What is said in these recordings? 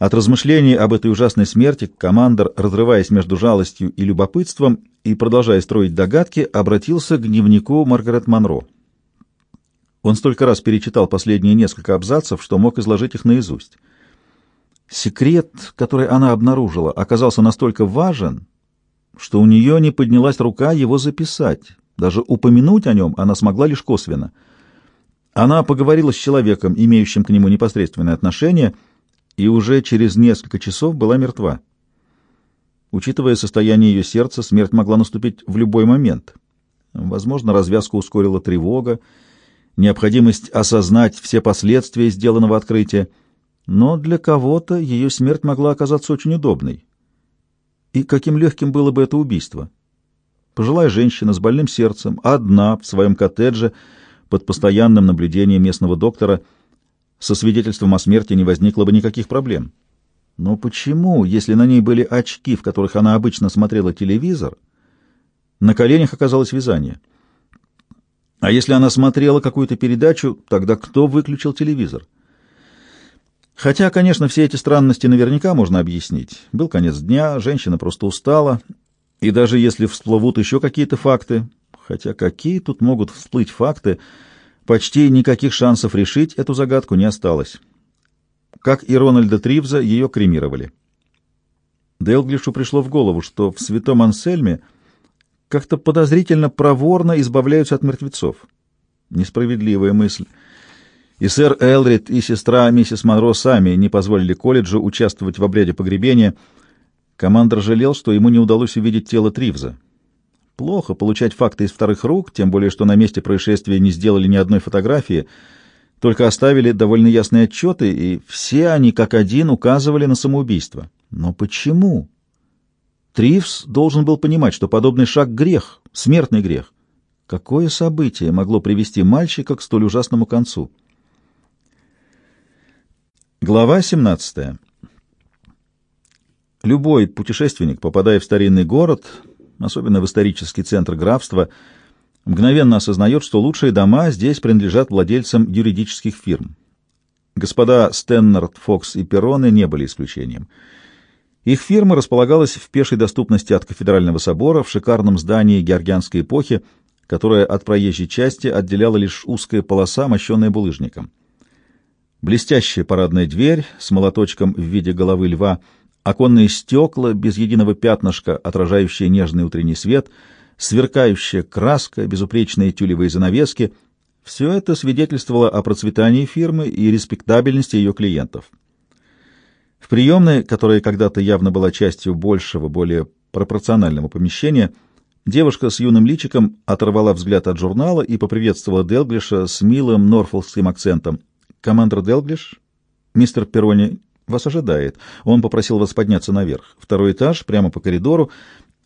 От размышлений об этой ужасной смерти командор, разрываясь между жалостью и любопытством и продолжая строить догадки, обратился к дневнику Маргарет Монро. Он столько раз перечитал последние несколько абзацев, что мог изложить их наизусть. Секрет, который она обнаружила, оказался настолько важен, что у нее не поднялась рука его записать. Даже упомянуть о нем она смогла лишь косвенно. Она поговорила с человеком, имеющим к нему непосредственное отношение, и уже через несколько часов была мертва. Учитывая состояние ее сердца, смерть могла наступить в любой момент. Возможно, развязку ускорила тревога, необходимость осознать все последствия сделанного открытия, но для кого-то ее смерть могла оказаться очень удобной. И каким легким было бы это убийство? Пожилая женщина с больным сердцем, одна в своем коттедже, под постоянным наблюдением местного доктора, со свидетельством о смерти не возникло бы никаких проблем. Но почему, если на ней были очки, в которых она обычно смотрела телевизор, на коленях оказалось вязание? А если она смотрела какую-то передачу, тогда кто выключил телевизор? Хотя, конечно, все эти странности наверняка можно объяснить. Был конец дня, женщина просто устала, и даже если всплывут еще какие-то факты, хотя какие тут могут всплыть факты, почти никаких шансов решить эту загадку не осталось. Как и Рональда Тривза, ее кремировали. Делглишу пришло в голову, что в святом Ансельме как-то подозрительно проворно избавляются от мертвецов. Несправедливая мысль. И сэр Элрид, и сестра миссис Монро сами не позволили колледжу участвовать в обряде погребения. Командор жалел, что ему не удалось увидеть тело Тривза. Плохо получать факты из вторых рук, тем более, что на месте происшествия не сделали ни одной фотографии, только оставили довольно ясные отчеты, и все они как один указывали на самоубийство. Но почему? Тривс должен был понимать, что подобный шаг — грех, смертный грех. Какое событие могло привести мальчика к столь ужасному концу? Глава 17. Любой путешественник, попадая в старинный город, особенно в исторический центр графства, мгновенно осознает, что лучшие дома здесь принадлежат владельцам юридических фирм. Господа Стеннард, Фокс и Перроны не были исключением. Их фирма располагалась в пешей доступности от кафедрального собора в шикарном здании георгианской эпохи, которое от проезжей части отделяла лишь узкая полоса, мощенная булыжником. Блестящая парадная дверь с молоточком в виде головы льва, оконные стекла без единого пятнышка, отражающие нежный утренний свет, сверкающая краска, безупречные тюлевые занавески — все это свидетельствовало о процветании фирмы и респектабельности ее клиентов. В приемной, которая когда-то явно была частью большего, более пропорционального помещения, девушка с юным личиком оторвала взгляд от журнала и поприветствовала Делглиша с милым норфолкским акцентом. «Командор Делглиш, мистер Перрони вас ожидает. Он попросил вас подняться наверх. Второй этаж, прямо по коридору.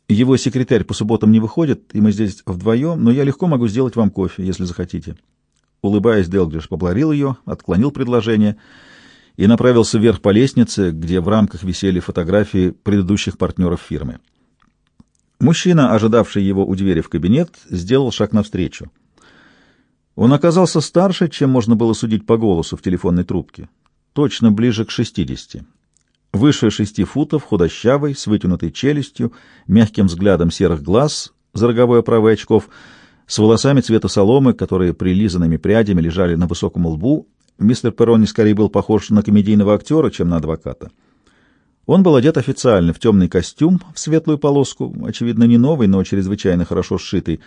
Его секретарь по субботам не выходит, и мы здесь вдвоем, но я легко могу сделать вам кофе, если захотите». Улыбаясь, Делглиш поблагодарил ее, отклонил предложение и направился вверх по лестнице, где в рамках висели фотографии предыдущих партнеров фирмы. Мужчина, ожидавший его у двери в кабинет, сделал шаг навстречу. Он оказался старше, чем можно было судить по голосу в телефонной трубке, точно ближе к 60. Выше шести футов, худощавый, с вытянутой челюстью, мягким взглядом серых глаз за роговой оправой очков, с волосами цвета соломы, которые прилизанными прядями лежали на высоком лбу, мистер Перрони скорее был похож на комедийного актера, чем на адвоката. Он был одет официально в темный костюм в светлую полоску, очевидно, не новый, но чрезвычайно хорошо сшитый,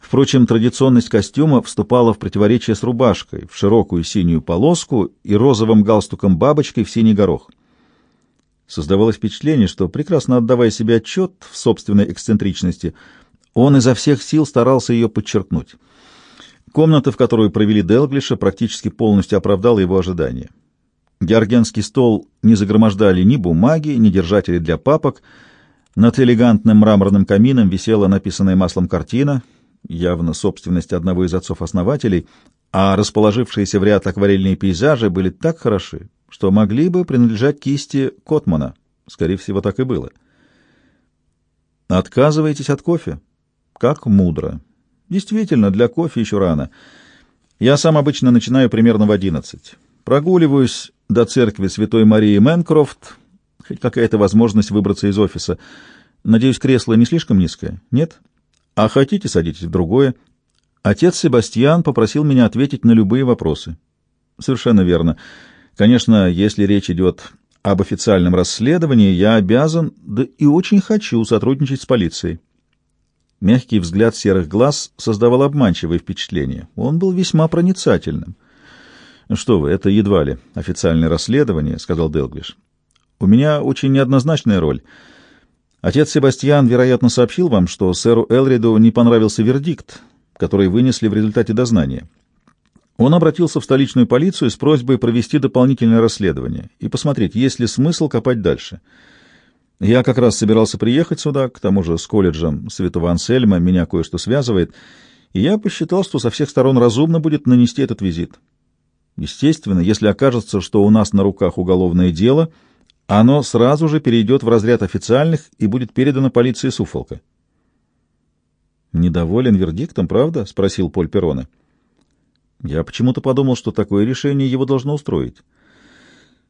Впрочем, традиционность костюма вступала в противоречие с рубашкой в широкую синюю полоску и розовым галстуком-бабочкой в синий горох. Создавалось впечатление, что, прекрасно отдавая себе отчет в собственной эксцентричности, он изо всех сил старался ее подчеркнуть. Комната, в которую провели Делглиша, практически полностью оправдала его ожидания. Георгенский стол не загромождали ни бумаги, ни держатели для папок. Над элегантным мраморным камином висела написанная маслом картина — явно собственность одного из отцов-основателей, а расположившиеся в ряд акварельные пейзажи были так хороши, что могли бы принадлежать кисти Котмана. Скорее всего, так и было. Отказываетесь от кофе? Как мудро. Действительно, для кофе еще рано. Я сам обычно начинаю примерно в одиннадцать. Прогуливаюсь до церкви Святой Марии Мэнкрофт, хоть какая-то возможность выбраться из офиса. Надеюсь, кресло не слишком низкое? Нет? А хотите, садитесь в другое. Отец Себастьян попросил меня ответить на любые вопросы. Совершенно верно. Конечно, если речь идет об официальном расследовании, я обязан, да и очень хочу сотрудничать с полицией. Мягкий взгляд серых глаз создавал обманчивое впечатление. Он был весьма проницательным. «Что вы, это едва ли официальное расследование», — сказал Делглиш. «У меня очень неоднозначная роль. Отец Себастьян, вероятно, сообщил вам, что сэру Элриду не понравился вердикт, который вынесли в результате дознания. Он обратился в столичную полицию с просьбой провести дополнительное расследование и посмотреть, есть ли смысл копать дальше». Я как раз собирался приехать сюда, к тому же с колледжем Святого Ансельма меня кое-что связывает, и я посчитал, что со всех сторон разумно будет нанести этот визит. Естественно, если окажется, что у нас на руках уголовное дело, оно сразу же перейдет в разряд официальных и будет передано полиции Суфолка. «Недоволен вердиктом, правда?» — спросил Поль Перроне. Я почему-то подумал, что такое решение его должно устроить.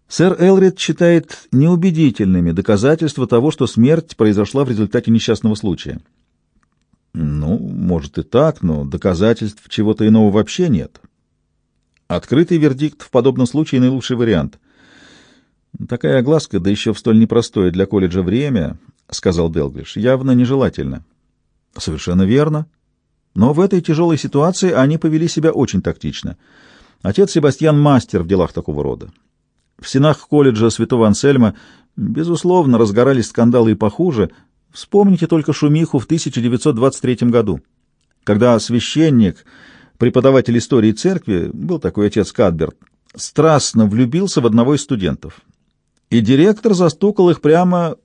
Сэр Элрид считает неубедительными доказательства того, что смерть произошла в результате несчастного случая. Ну, может и так, но доказательств чего-то иного вообще нет. Открытый вердикт в подобном случае наилучший вариант. Такая огласка, да еще в столь непростое для колледжа время, — сказал Делглиш, — явно нежелательно. Совершенно верно. Но в этой тяжелой ситуации они повели себя очень тактично. Отец Себастьян мастер в делах такого рода. В стенах колледжа святого Ансельма, безусловно, разгорались скандалы и похуже. Вспомните только шумиху в 1923 году, когда священник, преподаватель истории церкви, был такой отец Кадберт, страстно влюбился в одного из студентов. И директор застукал их прямо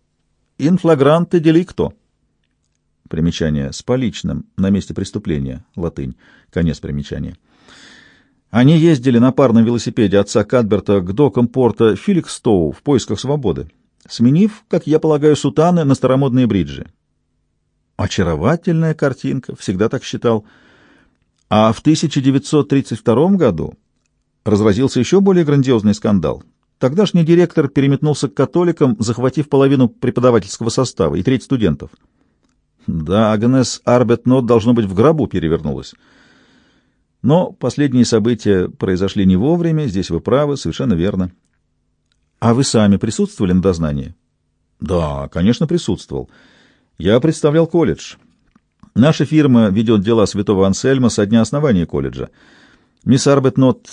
инфлагранте деликто. Примечание с поличным на месте преступления, латынь, конец примечания. Они ездили на парном велосипеде отца Кадберта к докам порта Филикстоу в поисках свободы, сменив, как я полагаю, сутаны на старомодные бриджи. Очаровательная картинка, всегда так считал. А в 1932 году разразился еще более грандиозный скандал. Тогдашний директор переметнулся к католикам, захватив половину преподавательского состава и треть студентов. Да, Агнес Арбетнот, должно быть, в гробу перевернулась. Но последние события произошли не вовремя, здесь вы правы, совершенно верно. А вы сами присутствовали на дознании? Да, конечно, присутствовал. Я представлял колледж. Наша фирма ведет дела святого Ансельма со дня основания колледжа. Мисс Арбетнот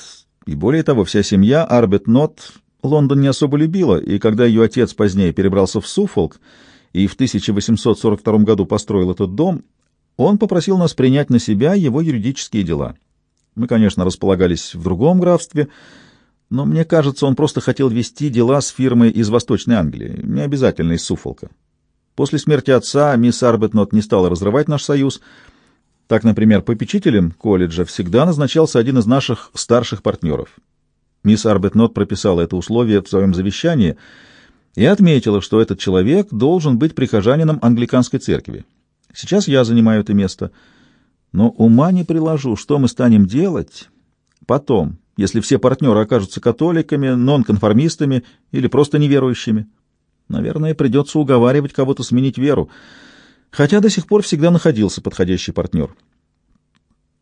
и, более того, вся семья Арбетнот Лондон не особо любила, и когда ее отец позднее перебрался в Суффолк и в 1842 году построил этот дом, он попросил нас принять на себя его юридические дела. Мы, конечно, располагались в другом графстве, но мне кажется, он просто хотел вести дела с фирмой из Восточной Англии, не обязательно из Суфолка. После смерти отца мисс Арбетнот не стала разрывать наш союз. Так, например, попечителем колледжа всегда назначался один из наших старших партнеров. Мисс Арбетнот прописала это условие в своем завещании и отметила, что этот человек должен быть прихожанином англиканской церкви. Сейчас я занимаю это место — но ума не приложу, что мы станем делать потом, если все партнеры окажутся католиками, нонконформистами или просто неверующими. Наверное, придется уговаривать кого-то сменить веру, хотя до сих пор всегда находился подходящий партнер.